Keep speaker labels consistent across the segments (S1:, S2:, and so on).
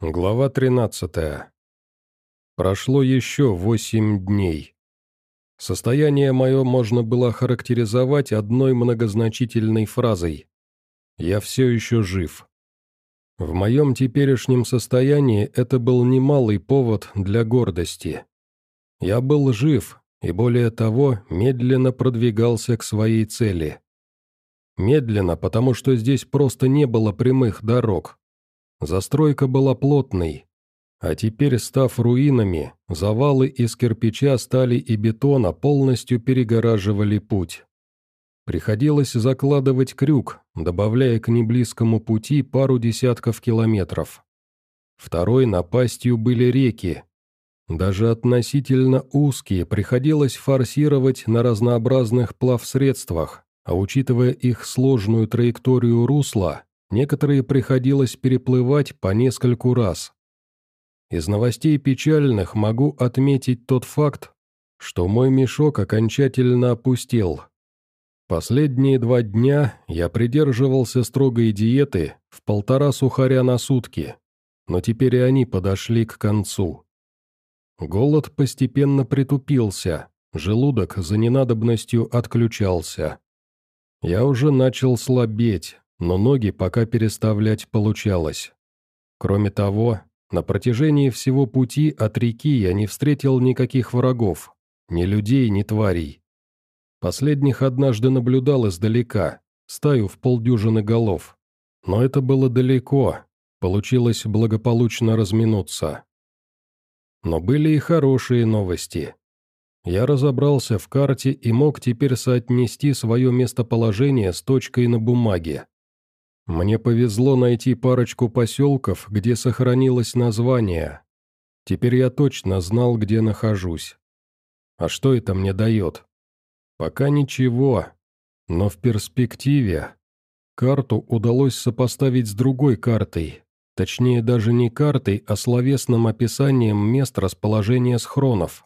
S1: Глава 13. Прошло еще восемь дней. Состояние мое можно было характеризовать одной многозначительной фразой. «Я все еще жив». В моем теперешнем состоянии это был немалый повод для гордости. Я был жив, и более того, медленно продвигался к своей цели. Медленно, потому что здесь просто не было прямых дорог, Застройка была плотной, а теперь, став руинами, завалы из кирпича, стали и бетона полностью перегораживали путь. Приходилось закладывать крюк, добавляя к неблизкому пути пару десятков километров. Второй напастью были реки. Даже относительно узкие приходилось форсировать на разнообразных плавсредствах, а учитывая их сложную траекторию русла, Некоторые приходилось переплывать по нескольку раз. Из новостей печальных могу отметить тот факт, что мой мешок окончательно опустел. Последние два дня я придерживался строгой диеты в полтора сухаря на сутки, но теперь и они подошли к концу. Голод постепенно притупился, желудок за ненадобностью отключался. Я уже начал слабеть, но ноги пока переставлять получалось. Кроме того, на протяжении всего пути от реки я не встретил никаких врагов, ни людей, ни тварей. Последних однажды наблюдал издалека, стаю в полдюжины голов. Но это было далеко, получилось благополучно разминуться. Но были и хорошие новости. Я разобрался в карте и мог теперь соотнести свое местоположение с точкой на бумаге. Мне повезло найти парочку поселков, где сохранилось название. Теперь я точно знал, где нахожусь. А что это мне дает? Пока ничего, но в перспективе. Карту удалось сопоставить с другой картой, точнее даже не картой, а словесным описанием мест расположения схронов.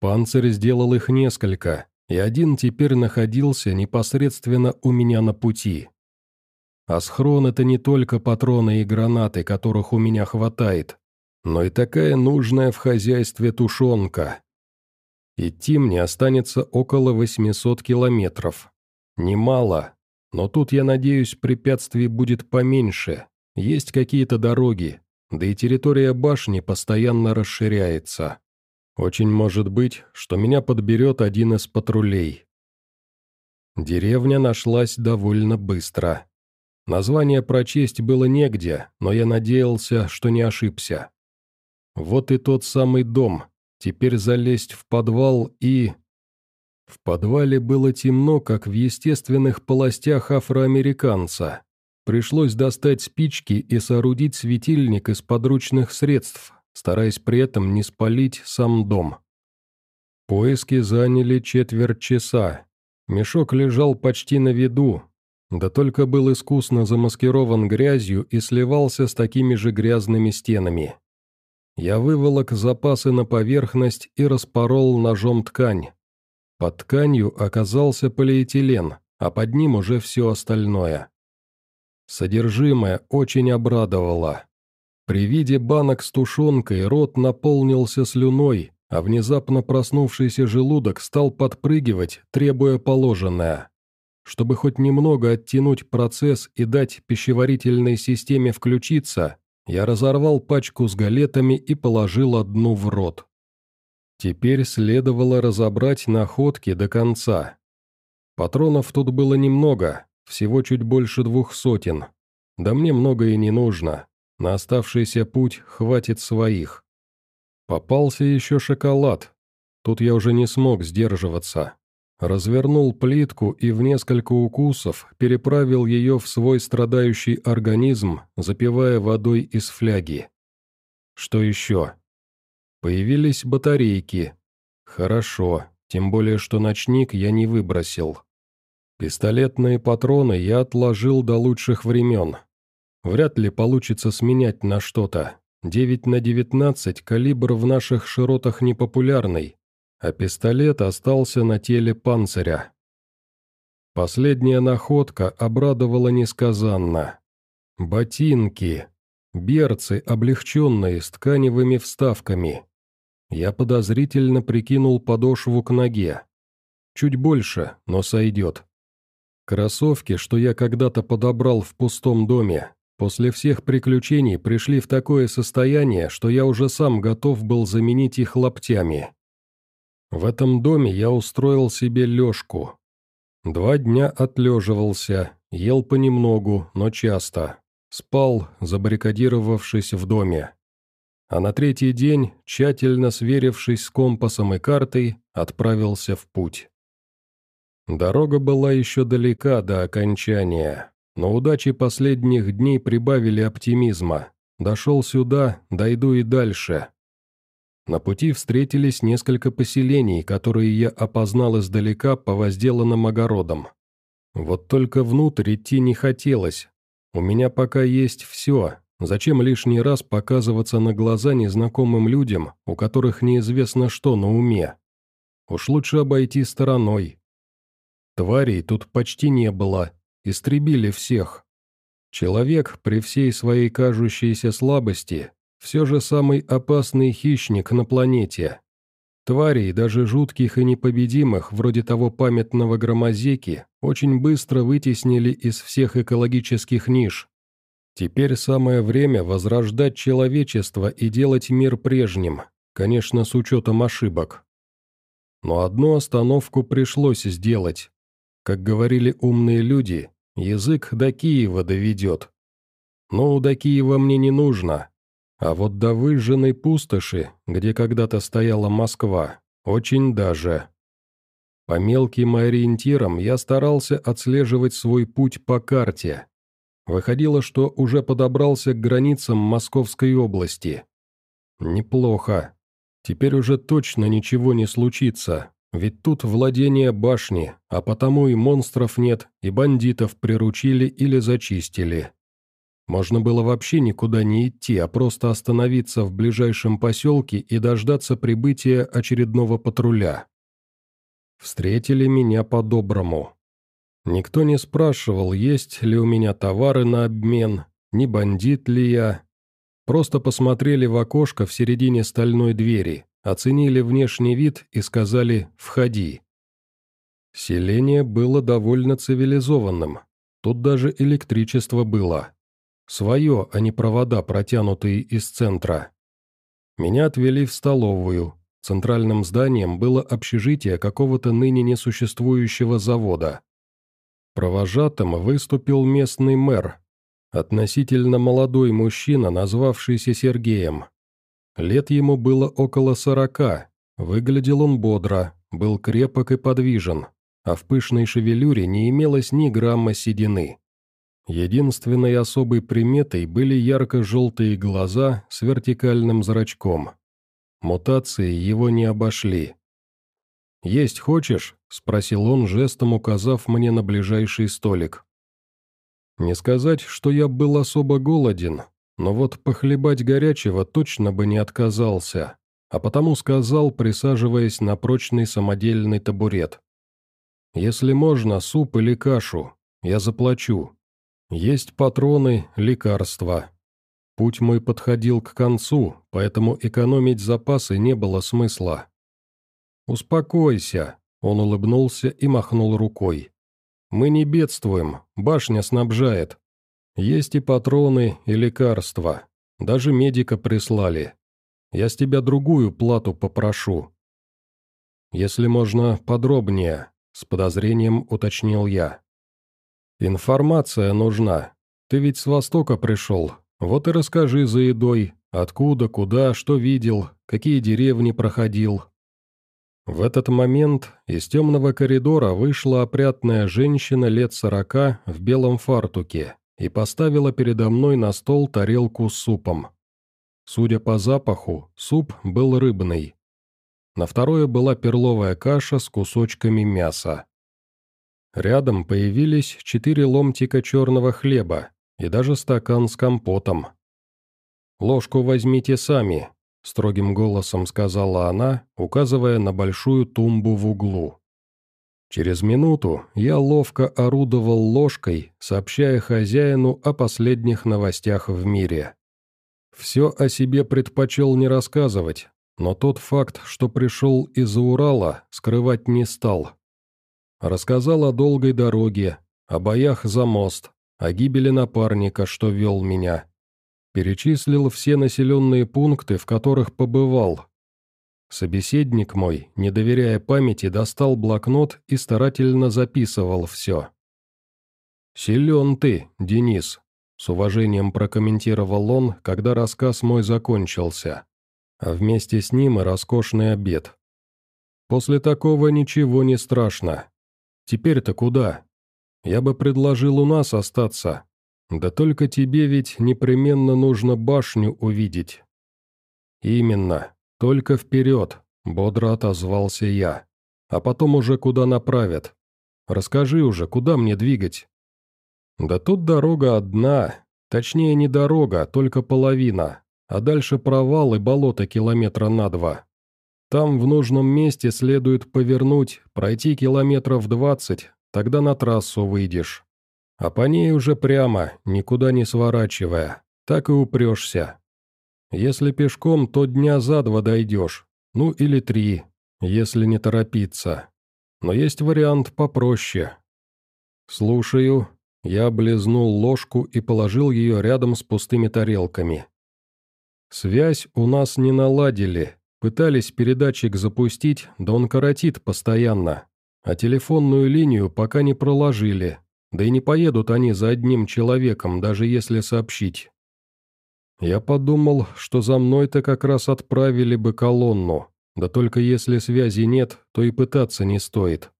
S1: Панцирь сделал их несколько, и один теперь находился непосредственно у меня на пути. А схрон — это не только патроны и гранаты, которых у меня хватает, но и такая нужная в хозяйстве тушенка. Идти мне останется около 800 километров. Немало, но тут, я надеюсь, препятствий будет поменьше. Есть какие-то дороги, да и территория башни постоянно расширяется. Очень может быть, что меня подберет один из патрулей. Деревня нашлась довольно быстро. Название прочесть было негде, но я надеялся, что не ошибся. Вот и тот самый дом. Теперь залезть в подвал и... В подвале было темно, как в естественных полостях афроамериканца. Пришлось достать спички и соорудить светильник из подручных средств, стараясь при этом не спалить сам дом. Поиски заняли четверть часа. Мешок лежал почти на виду, да только был искусно замаскирован грязью и сливался с такими же грязными стенами. Я выволок запасы на поверхность и распорол ножом ткань. Под тканью оказался полиэтилен, а под ним уже все остальное. Содержимое очень обрадовало. При виде банок с тушенкой рот наполнился слюной, а внезапно проснувшийся желудок стал подпрыгивать, требуя положенное. Чтобы хоть немного оттянуть процесс и дать пищеварительной системе включиться, я разорвал пачку с галетами и положил одну в рот. Теперь следовало разобрать находки до конца. Патронов тут было немного, всего чуть больше двух сотен. Да мне много и не нужно, на оставшийся путь хватит своих. Попался еще шоколад. Тут я уже не смог сдерживаться. Развернул плитку и в несколько укусов переправил ее в свой страдающий организм, запивая водой из фляги. Что еще? Появились батарейки. Хорошо, тем более что ночник я не выбросил. Пистолетные патроны я отложил до лучших времен. Вряд ли получится сменять на что-то. 9 на 19 калибр в наших широтах непопулярный, а пистолет остался на теле панциря. Последняя находка обрадовала несказанно. Ботинки. берцы, облегченные, с тканевыми вставками. Я подозрительно прикинул подошву к ноге. Чуть больше, но сойдет. Кроссовки, что я когда-то подобрал в пустом доме, после всех приключений пришли в такое состояние, что я уже сам готов был заменить их лаптями. В этом доме я устроил себе лёжку. Два дня отлеживался, ел понемногу, но часто. Спал, забаррикадировавшись в доме. А на третий день, тщательно сверившись с компасом и картой, отправился в путь. Дорога была еще далека до окончания, но удачи последних дней прибавили оптимизма. Дошел сюда, дойду и дальше. На пути встретились несколько поселений, которые я опознал издалека по возделанным огородам. Вот только внутрь идти не хотелось. У меня пока есть все. Зачем лишний раз показываться на глаза незнакомым людям, у которых неизвестно что на уме? Уж лучше обойти стороной. Тварей тут почти не было, истребили всех. Человек при всей своей кажущейся слабости все же самый опасный хищник на планете. Тварей, даже жутких и непобедимых, вроде того памятного громозеки, очень быстро вытеснили из всех экологических ниш. Теперь самое время возрождать человечество и делать мир прежним, конечно, с учетом ошибок. Но одну остановку пришлось сделать. Как говорили умные люди, язык до Киева доведет. Но до Киева мне не нужно, а вот до выжженной пустоши, где когда-то стояла Москва, очень даже. По мелким ориентирам я старался отслеживать свой путь по карте. Выходило, что уже подобрался к границам Московской области. Неплохо. Теперь уже точно ничего не случится, ведь тут владение башни, а потому и монстров нет, и бандитов приручили или зачистили. Можно было вообще никуда не идти, а просто остановиться в ближайшем поселке и дождаться прибытия очередного патруля. Встретили меня по-доброму. Никто не спрашивал, есть ли у меня товары на обмен, не бандит ли я. Просто посмотрели в окошко в середине стальной двери, оценили внешний вид и сказали «входи». Селение было довольно цивилизованным. Тут даже электричество было. Свое, а не провода, протянутые из центра. Меня отвели в столовую. Центральным зданием было общежитие какого-то ныне несуществующего завода. Провожатым выступил местный мэр, относительно молодой мужчина, назвавшийся Сергеем. Лет ему было около сорока, выглядел он бодро, был крепок и подвижен, а в пышной шевелюре не имелось ни грамма седины. Единственной особой приметой были ярко-желтые глаза с вертикальным зрачком. Мутации его не обошли. «Есть хочешь?» – спросил он, жестом указав мне на ближайший столик. Не сказать, что я был особо голоден, но вот похлебать горячего точно бы не отказался, а потому сказал, присаживаясь на прочный самодельный табурет. «Если можно, суп или кашу, я заплачу, есть патроны, лекарства. Путь мой подходил к концу, поэтому экономить запасы не было смысла. «Успокойся», — он улыбнулся и махнул рукой. «Мы не бедствуем, башня снабжает. Есть и патроны, и лекарства. Даже медика прислали. Я с тебя другую плату попрошу». «Если можно подробнее», — с подозрением уточнил я. «Информация нужна. Ты ведь с Востока пришел. Вот и расскажи за едой, откуда, куда, что видел, какие деревни проходил». В этот момент из темного коридора вышла опрятная женщина лет сорока в белом фартуке и поставила передо мной на стол тарелку с супом. Судя по запаху, суп был рыбный. На второе была перловая каша с кусочками мяса. Рядом появились четыре ломтика черного хлеба и даже стакан с компотом. «Ложку возьмите сами», — строгим голосом сказала она, указывая на большую тумбу в углу. Через минуту я ловко орудовал ложкой, сообщая хозяину о последних новостях в мире. Все о себе предпочел не рассказывать, но тот факт, что пришел из-за Урала, скрывать не стал. Рассказал о долгой дороге, о боях за мост, о гибели напарника, что вел меня. Перечислил все населенные пункты, в которых побывал. Собеседник мой, не доверяя памяти, достал блокнот и старательно записывал все. «Силен ты, Денис», — с уважением прокомментировал он, когда рассказ мой закончился, а вместе с ним и роскошный обед. «После такого ничего не страшно. Теперь-то куда? Я бы предложил у нас остаться. Да только тебе ведь непременно нужно башню увидеть». «Именно. Только вперед», — бодро отозвался я. «А потом уже куда направят. Расскажи уже, куда мне двигать?» «Да тут дорога одна, точнее не дорога, только половина, а дальше провал и болото километра на два. Там в нужном месте следует повернуть, пройти километров двадцать, тогда на трассу выйдешь. А по ней уже прямо, никуда не сворачивая, так и упрешься. Если пешком, то дня за два дойдешь, ну или три, если не торопиться. Но есть вариант попроще. «Слушаю», я облизнул ложку и положил ее рядом с пустыми тарелками. Связь у нас не наладили. Пытались передатчик запустить, да он коротит постоянно. А телефонную линию пока не проложили. Да и не поедут они за одним человеком, даже если сообщить. Я подумал, что за мной-то как раз отправили бы колонну. Да только если связи нет, то и пытаться не стоит.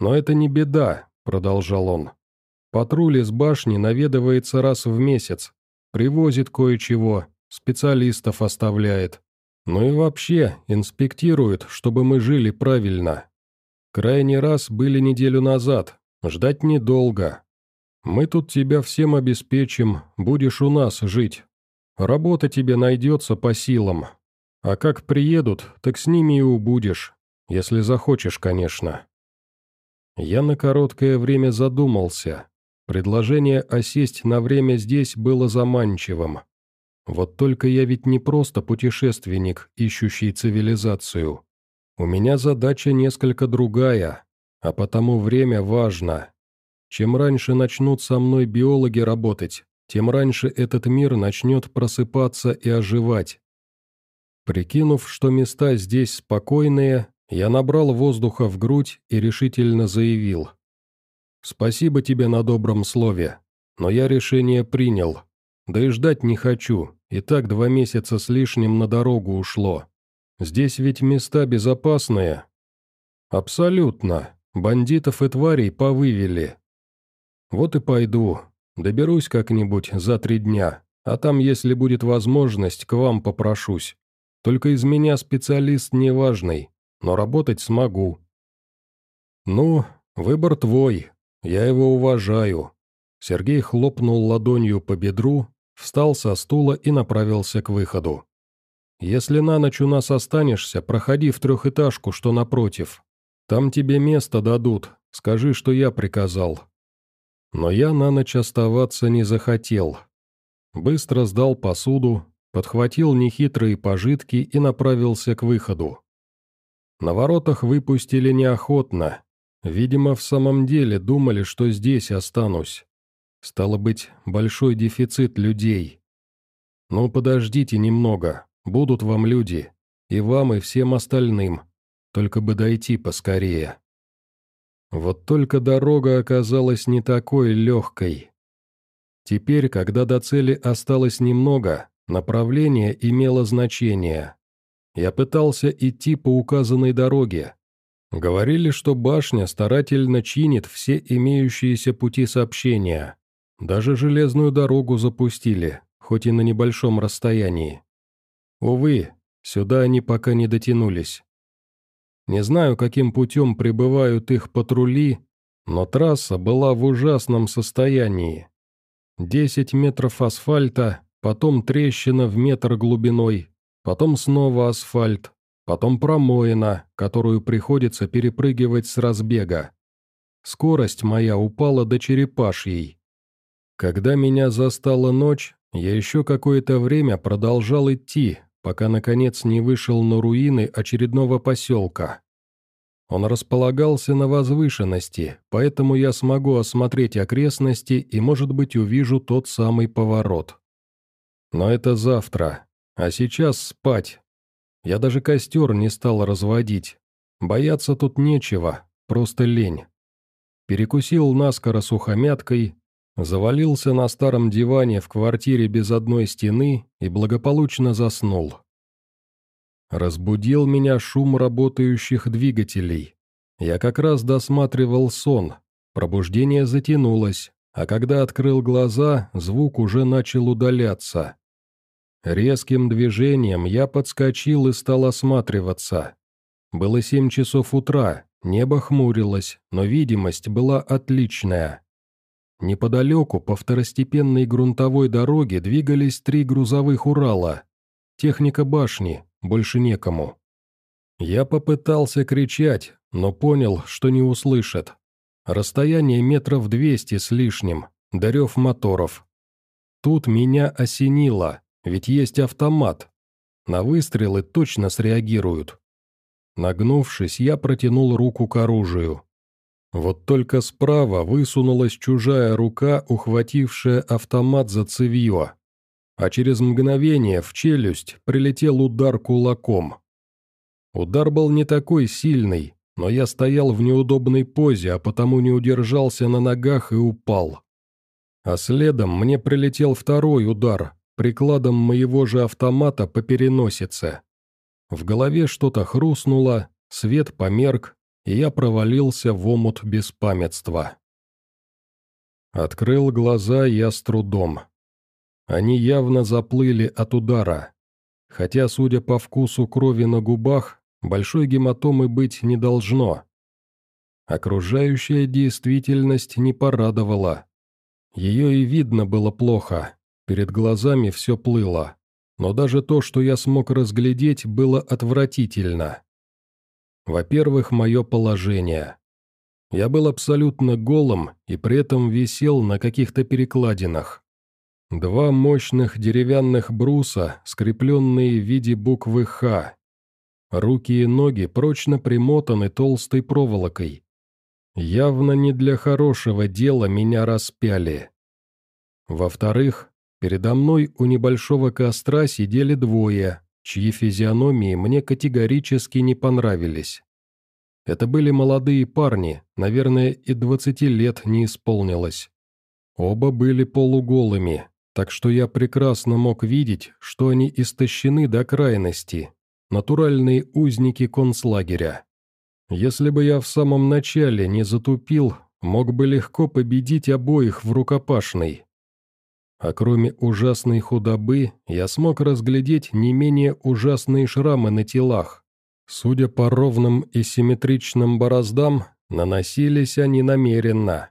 S1: «Но это не беда», — продолжал он. Патруль из башни наведывается раз в месяц, привозит кое-чего, специалистов оставляет. Ну и вообще, инспектирует, чтобы мы жили правильно. Крайний раз были неделю назад, ждать недолго. Мы тут тебя всем обеспечим, будешь у нас жить. Работа тебе найдется по силам. А как приедут, так с ними и убудешь, если захочешь, конечно. Я на короткое время задумался, Предложение осесть на время здесь было заманчивым. Вот только я ведь не просто путешественник, ищущий цивилизацию. У меня задача несколько другая, а потому время важно. Чем раньше начнут со мной биологи работать, тем раньше этот мир начнет просыпаться и оживать. Прикинув, что места здесь спокойные, я набрал воздуха в грудь и решительно заявил. «Спасибо тебе на добром слове, но я решение принял. Да и ждать не хочу, и так два месяца с лишним на дорогу ушло. Здесь ведь места безопасные». «Абсолютно. Бандитов и тварей повывели. Вот и пойду. Доберусь как-нибудь за три дня, а там, если будет возможность, к вам попрошусь. Только из меня специалист неважный, но работать смогу». «Ну, выбор твой», я его уважаю». Сергей хлопнул ладонью по бедру, встал со стула и направился к выходу. «Если на ночь у нас останешься, проходи в трехэтажку, что напротив. Там тебе место дадут, скажи, что я приказал». Но я на ночь оставаться не захотел. Быстро сдал посуду, подхватил нехитрые пожитки и направился к выходу. На воротах выпустили неохотно, Видимо, в самом деле думали, что здесь останусь. Стало быть, большой дефицит людей. Ну, подождите немного, будут вам люди. И вам, и всем остальным. Только бы дойти поскорее. Вот только дорога оказалась не такой легкой. Теперь, когда до цели осталось немного, направление имело значение. Я пытался идти по указанной дороге, Говорили, что башня старательно чинит все имеющиеся пути сообщения. Даже железную дорогу запустили, хоть и на небольшом расстоянии. Увы, сюда они пока не дотянулись. Не знаю, каким путем прибывают их патрули, но трасса была в ужасном состоянии. Десять метров асфальта, потом трещина в метр глубиной, потом снова асфальт, потом промоина, которую приходится перепрыгивать с разбега. Скорость моя упала до черепашьей. Когда меня застала ночь, я еще какое-то время продолжал идти, пока, наконец, не вышел на руины очередного поселка. Он располагался на возвышенности, поэтому я смогу осмотреть окрестности и, может быть, увижу тот самый поворот. Но это завтра, а сейчас спать. Я даже костер не стал разводить. Бояться тут нечего, просто лень. Перекусил наскоро сухомяткой, завалился на старом диване в квартире без одной стены и благополучно заснул. Разбудил меня шум работающих двигателей. Я как раз досматривал сон. Пробуждение затянулось, а когда открыл глаза, звук уже начал удаляться. Резким движением я подскочил и стал осматриваться. Было семь часов утра, небо хмурилось, но видимость была отличная. Неподалеку по второстепенной грунтовой дороге двигались три грузовых «Урала». Техника башни, больше некому. Я попытался кричать, но понял, что не услышат. Расстояние метров двести с лишним, дарев моторов. Тут меня осенило, ведь есть автомат. На выстрелы точно среагируют. Нагнувшись, я протянул руку к оружию. Вот только справа высунулась чужая рука, ухватившая автомат за цевье а через мгновение в челюсть прилетел удар кулаком. Удар был не такой сильный, но я стоял в неудобной позе, а потому не удержался на ногах и упал. А следом мне прилетел второй удар, прикладом моего же автомата по переносице. В голове что-то хрустнуло, свет померк, и я провалился в омут беспамятства. Открыл глаза я с трудом. Они явно заплыли от удара. Хотя, судя по вкусу крови на губах, большой гематомы быть не должно. Окружающая действительность не порадовала. Ее и видно было плохо, перед глазами все плыло. Но даже то, что я смог разглядеть, было отвратительно. Во-первых, мое положение. Я был абсолютно голым и при этом висел на каких-то перекладинах. Два мощных деревянных бруса, скрепленные в виде буквы «Х». Руки и ноги прочно примотаны толстой проволокой. Явно не для хорошего дела меня распяли. Во-вторых, передо мной у небольшого костра сидели двое, чьи физиономии мне категорически не понравились. Это были молодые парни, наверное, и двадцати лет не исполнилось. Оба были полуголыми, так что я прекрасно мог видеть, что они истощены до крайности, натуральные узники концлагеря. Если бы я в самом начале не затупил, мог бы легко победить обоих в рукопашной. А кроме ужасной худобы, я смог разглядеть не менее ужасные шрамы на телах. Судя по ровным и симметричным бороздам, наносились они намеренно.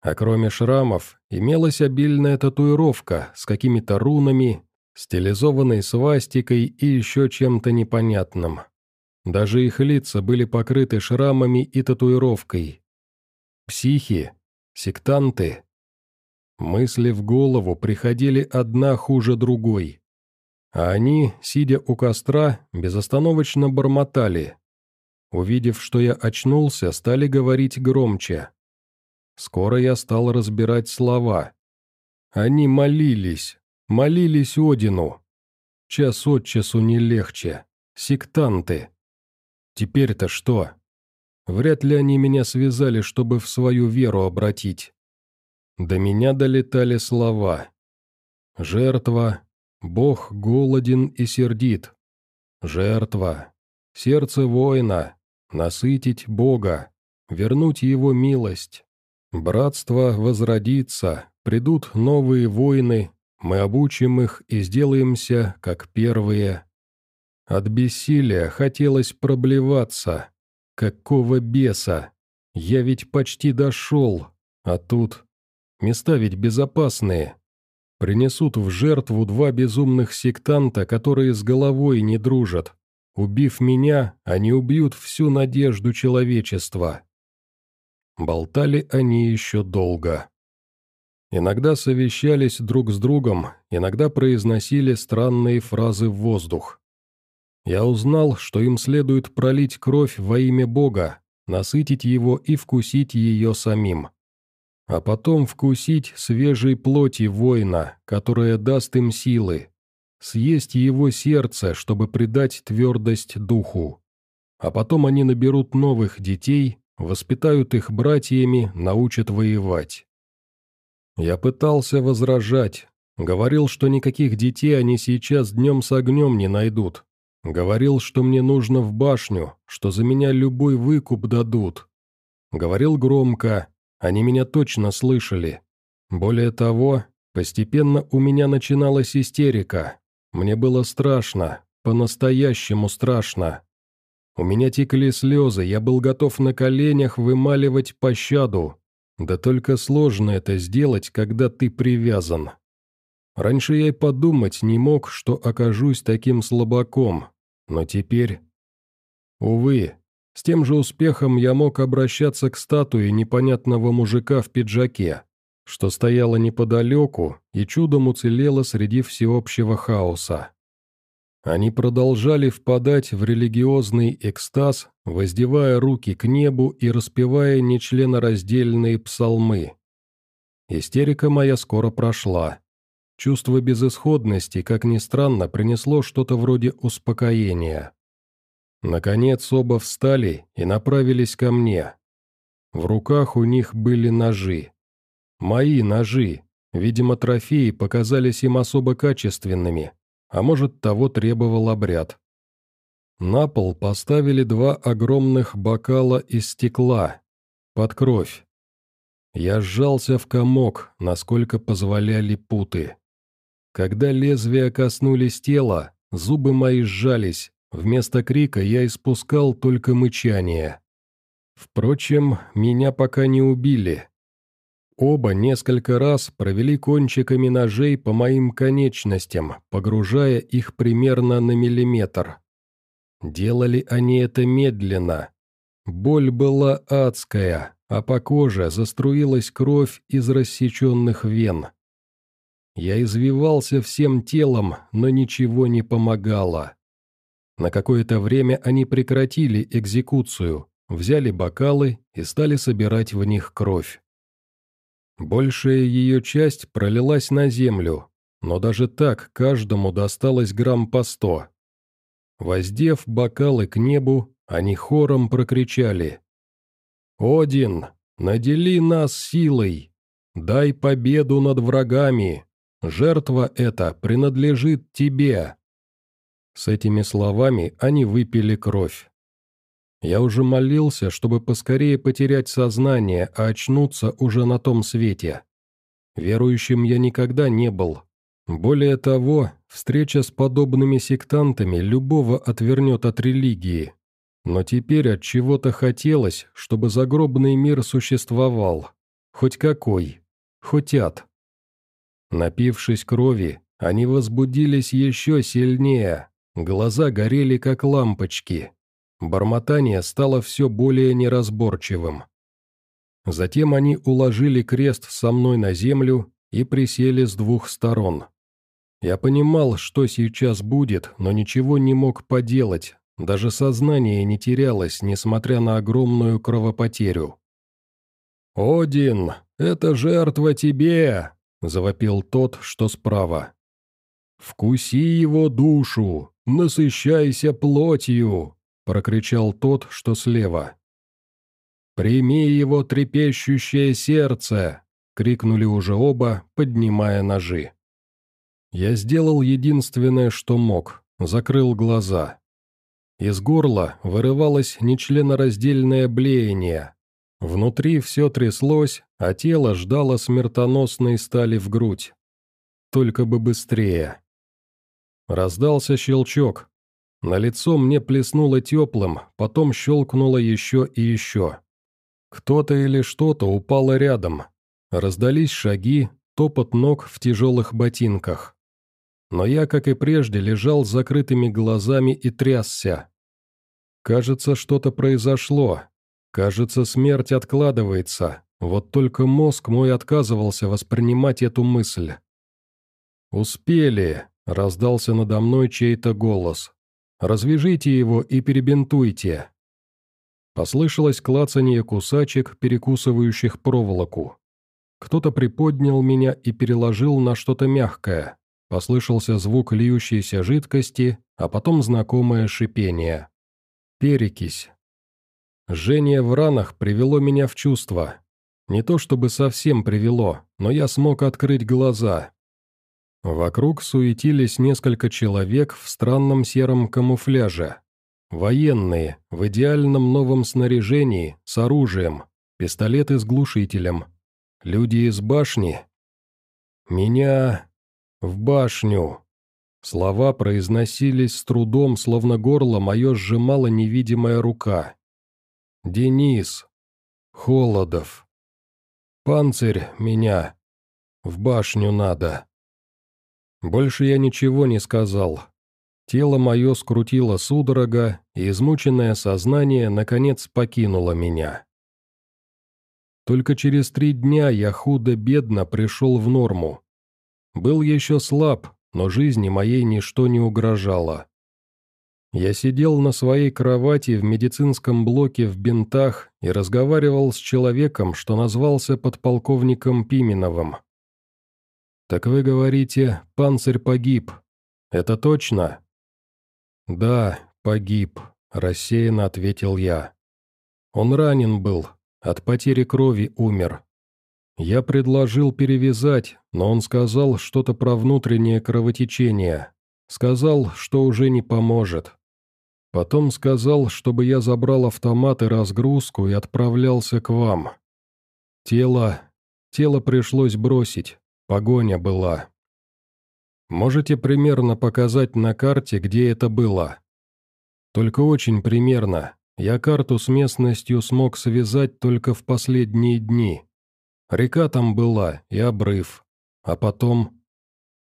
S1: А кроме шрамов, имелась обильная татуировка с какими-то рунами, стилизованной свастикой и еще чем-то непонятным. Даже их лица были покрыты шрамами и татуировкой. Психи? Сектанты? Мысли в голову приходили одна хуже другой. А они, сидя у костра, безостановочно бормотали. Увидев, что я очнулся, стали говорить громче. Скоро я стал разбирать слова. Они молились, молились Одину. Час от часу не легче. Сектанты. Теперь-то что? Вряд ли они меня связали, чтобы в свою веру обратить. До меня долетали слова. Жертва. Бог голоден и сердит. Жертва. Сердце воина. Насытить Бога. Вернуть его милость. Братство возродится, придут новые войны, мы обучим их и сделаемся, как первые. От бессилия хотелось проблеваться. Какого беса? Я ведь почти дошел, а тут... Места ведь безопасные. Принесут в жертву два безумных сектанта, которые с головой не дружат. Убив меня, они убьют всю надежду человечества. Болтали они еще долго. Иногда совещались друг с другом, иногда произносили странные фразы в воздух. Я узнал, что им следует пролить кровь во имя Бога, насытить его и вкусить ее самим. А потом вкусить свежей плоти воина, которая даст им силы, съесть его сердце, чтобы придать твердость духу. А потом они наберут новых детей, воспитают их братьями, научат воевать. Я пытался возражать, говорил, что никаких детей они сейчас днем с огнем не найдут. Говорил, что мне нужно в башню, что за меня любой выкуп дадут. Говорил громко, они меня точно слышали. Более того, постепенно у меня начиналась истерика. Мне было страшно, по-настоящему страшно. У меня текли слезы, я был готов на коленях вымаливать пощаду, да только сложно это сделать, когда ты привязан. Раньше я и подумать не мог, что окажусь таким слабаком, но теперь... Увы, с тем же успехом я мог обращаться к статуе непонятного мужика в пиджаке, что стояла неподалеку и чудом уцелела среди всеобщего хаоса. Они продолжали впадать в религиозный экстаз, воздевая руки к небу и распевая нечленораздельные псалмы. Истерика моя скоро прошла. Чувство безысходности, как ни странно, принесло что-то вроде успокоения. Наконец оба встали и направились ко мне. В руках у них были ножи. Мои ножи, видимо, трофеи показались им особо качественными, а может, того требовал обряд. На пол поставили два огромных бокала из стекла, под кровь. Я сжался в комок, насколько позволяли путы. Когда лезвия коснулись тела, зубы мои сжались, вместо крика я испускал только мычание. Впрочем, меня пока не убили. Оба несколько раз провели кончиками ножей по моим конечностям, погружая их примерно на миллиметр. Делали они это медленно. Боль была адская, а по коже заструилась кровь из рассеченных вен. Я извивался всем телом, но ничего не помогало. На какое-то время они прекратили экзекуцию, взяли бокалы и стали собирать в них кровь. Большая ее часть пролилась на землю, но даже так каждому досталось грамм по сто. Воздев бокалы к небу, они хором прокричали. «Один, надели нас силой! Дай победу над врагами! Жертва эта принадлежит тебе!» С этими словами они выпили кровь. Я уже молился, чтобы поскорее потерять сознание, а очнуться уже на том свете. Верующим я никогда не был. Более того, встреча с подобными сектантами любого отвернет от религии. Но теперь от чего-то хотелось, чтобы загробный мир существовал. Хоть какой. Хоть ад. Напившись крови, они возбудились еще сильнее. Глаза горели, как лампочки. Бормотание стало все более неразборчивым. Затем они уложили крест со мной на землю и присели с двух сторон. Я понимал, что сейчас будет, но ничего не мог поделать, даже сознание не терялось, несмотря на огромную кровопотерю. «Один, это жертва тебе!» — завопил тот, что справа. «Вкуси его душу, насыщайся плотью!» прокричал тот, что слева. «Прими его трепещущее сердце!» — крикнули уже оба, поднимая ножи. Я сделал единственное, что мог, закрыл глаза. Из горла вырывалось нечленораздельное блеяние. Внутри все тряслось, а тело ждало смертоносной стали в грудь. Только бы быстрее. Раздался щелчок, на лицо мне плеснуло теплым, потом щелкнуло еще и еще. Кто-то или что-то упало рядом. Раздались шаги, топот ног в тяжелых ботинках. Но я, как и прежде, лежал с закрытыми глазами и трясся. Кажется, что-то произошло. Кажется, смерть откладывается. Вот только мозг мой отказывался воспринимать эту мысль. «Успели!» — раздался надо мной чей-то голос. «Развяжите его и перебинтуйте!» Послышалось клацанье кусачек, перекусывающих проволоку. Кто-то приподнял меня и переложил на что-то мягкое. Послышался звук льющейся жидкости, а потом знакомое шипение. Перекись. Жжение в ранах привело меня в чувство. Не то чтобы совсем привело, но я смог открыть глаза. Вокруг суетились несколько человек в странном сером камуфляже. Военные, в идеальном новом снаряжении, с оружием, пистолеты с глушителем. Люди из башни. Меня... в башню. Слова произносились с трудом, словно горло мое сжимала невидимая рука. «Денис. Холодов. Панцирь меня. В башню надо». Больше я ничего не сказал. Тело мое скрутило судорога, и измученное сознание, наконец, покинуло меня. Только через три дня я худо-бедно пришел в норму. Был еще слаб, но жизни моей ничто не угрожало. Я сидел на своей кровати в медицинском блоке в бинтах и разговаривал с человеком, что назвался подполковником Пименовым. «Так вы говорите, панцирь погиб. Это точно?» «Да, погиб», — рассеянно ответил я. «Он ранен был, от потери крови умер. Я предложил перевязать, но он сказал что-то про внутреннее кровотечение. Сказал, что уже не поможет. Потом сказал, чтобы я забрал автомат и разгрузку и отправлялся к вам. Тело... Тело пришлось бросить, погоня была. Можете примерно показать на карте, где это было? Только очень примерно. Я карту с местностью смог связать только в последние дни. Река там была и обрыв. А потом...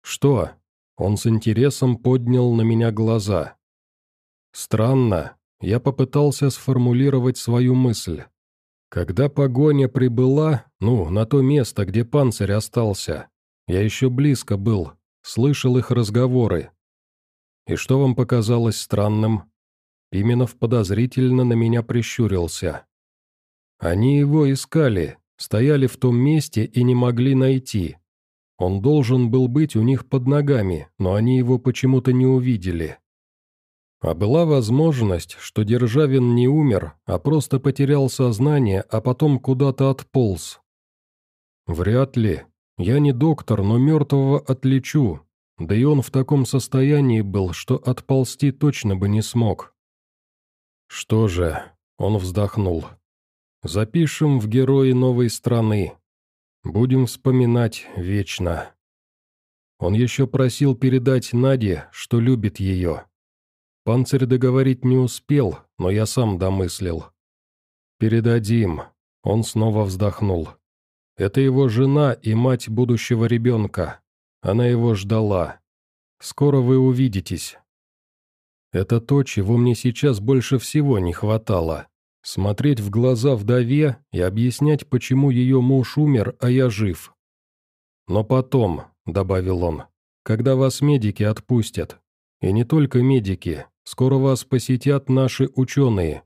S1: Что? Он с интересом поднял на меня глаза. Странно. Я попытался сформулировать свою мысль. Когда погоня прибыла, ну, на то место, где панцирь остался, я еще близко был, слышал их разговоры. И что вам показалось странным? Пименов подозрительно на меня прищурился. Они его искали, стояли в том месте и не могли найти. Он должен был быть у них под ногами, но они его почему-то не увидели. А была возможность, что Державин не умер, а просто потерял сознание, а потом куда-то отполз. Вряд ли. Я не доктор, но мертвого отличу. Да и он в таком состоянии был, что отползти точно бы не смог. Что же, он вздохнул. Запишем в герои новой страны. Будем вспоминать вечно. Он еще просил передать Наде, что любит ее. Панцирь договорить не успел, но я сам домыслил. «Передадим», — он снова вздохнул. «Это его жена и мать будущего ребенка. Она его ждала. Скоро вы увидитесь». Это то, чего мне сейчас больше всего не хватало. Смотреть в глаза вдове и объяснять, почему ее муж умер, а я жив. «Но потом», — добавил он, — «когда вас медики отпустят. И не только медики, Скоро вас посетят наши ученые.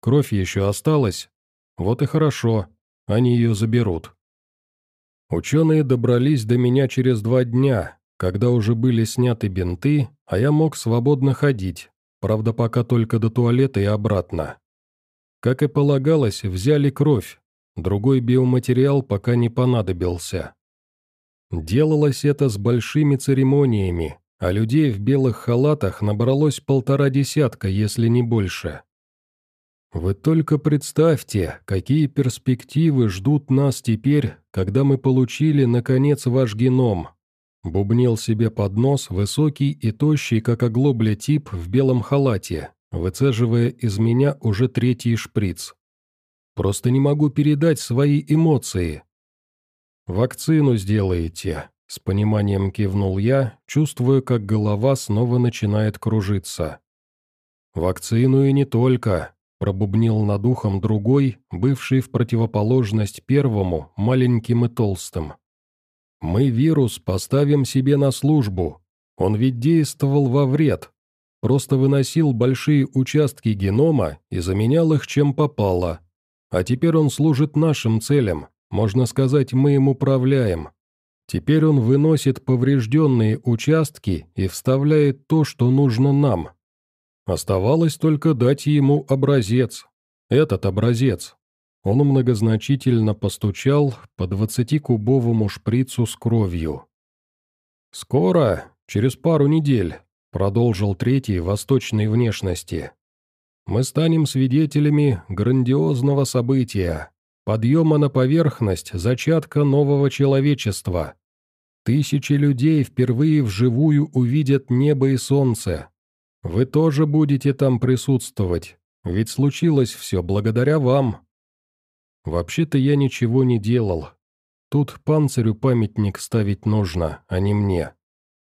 S1: Кровь еще осталась? Вот и хорошо, они ее заберут. Ученые добрались до меня через два дня, когда уже были сняты бинты, а я мог свободно ходить, правда пока только до туалета и обратно. Как и полагалось, взяли кровь, другой биоматериал пока не понадобился. Делалось это с большими церемониями, а людей в белых халатах набралось полтора десятка, если не больше. Вы только представьте, какие перспективы ждут нас теперь, когда мы получили, наконец, ваш геном. Бубнил себе под нос высокий и тощий, как оглобля тип в белом халате, выцеживая из меня уже третий шприц. Просто не могу передать свои эмоции. «Вакцину сделаете», с пониманием кивнул я, чувствуя, как голова снова начинает кружиться. «Вакцину и не только. Пробубнил над ухом другой, бывший в противоположность первому, маленьким и толстым. «Мы вирус поставим себе на службу. Он ведь действовал во вред. Просто выносил большие участки генома и заменял их чем попало. А теперь он служит нашим целям. Можно сказать, мы им управляем. Теперь он выносит поврежденные участки и вставляет то, что нужно нам. Оставалось только дать ему образец. Этот образец. Он многозначительно постучал по двадцатикубовому шприцу с кровью. «Скоро, через пару недель», — продолжил третий восточной внешности. «Мы станем свидетелями грандиозного события, подъема на поверхность зачатка нового человечества. Тысячи людей впервые вживую увидят небо и солнце. Вы тоже будете там присутствовать, ведь случилось все благодаря вам. Вообще-то я ничего не делал. Тут панцирю памятник ставить нужно, а не мне.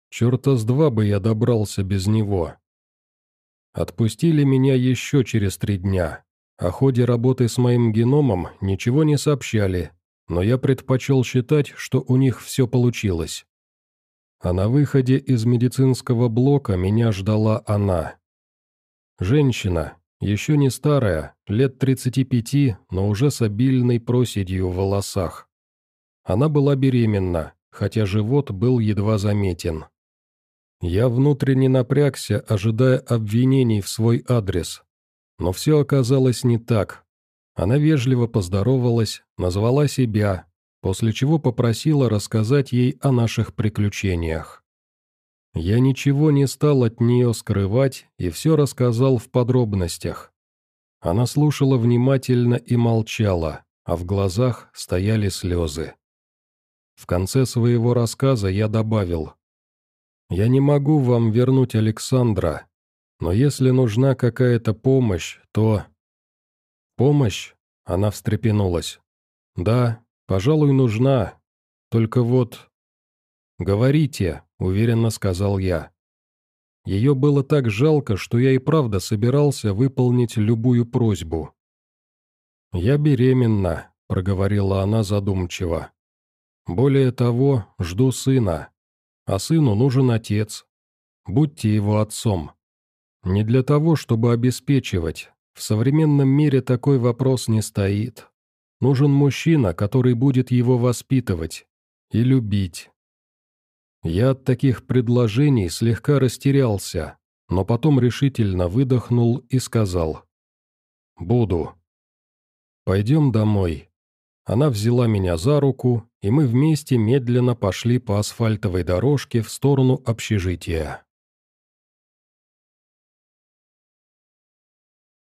S1: Черта с два бы я добрался без него. Отпустили меня еще через три дня. О ходе работы с моим геномом ничего не сообщали, но я предпочел считать, что у них все получилось. А на выходе из медицинского блока меня ждала она. Женщина, еще не старая, лет 35, но уже с обильной проседью в волосах. Она была беременна, хотя живот был едва заметен. Я внутренне напрягся, ожидая обвинений в свой адрес. Но все оказалось не так. Она вежливо поздоровалась, назвала себя, после чего попросила рассказать ей о наших приключениях. Я ничего не стал от нее скрывать и все рассказал в подробностях. Она слушала внимательно и молчала, а в глазах стояли слезы. В конце своего рассказа я добавил, «Я не могу вам вернуть Александра, но если нужна какая-то помощь, то...» «Помощь?» — она встрепенулась. «Да, пожалуй, нужна. Только вот...» «Говорите», — уверенно сказал я. Ее было так жалко, что я и правда собирался выполнить любую просьбу. «Я беременна», — проговорила она задумчиво. «Более того, жду сына. А сыну нужен отец. Будьте его отцом. Не для того, чтобы обеспечивать, в современном мире такой вопрос не стоит. Нужен мужчина, который будет его воспитывать и любить. Я от таких предложений слегка растерялся, но потом решительно выдохнул и сказал. «Буду. Пойдем домой». Она взяла меня за руку, и мы вместе медленно пошли по асфальтовой дорожке в сторону общежития.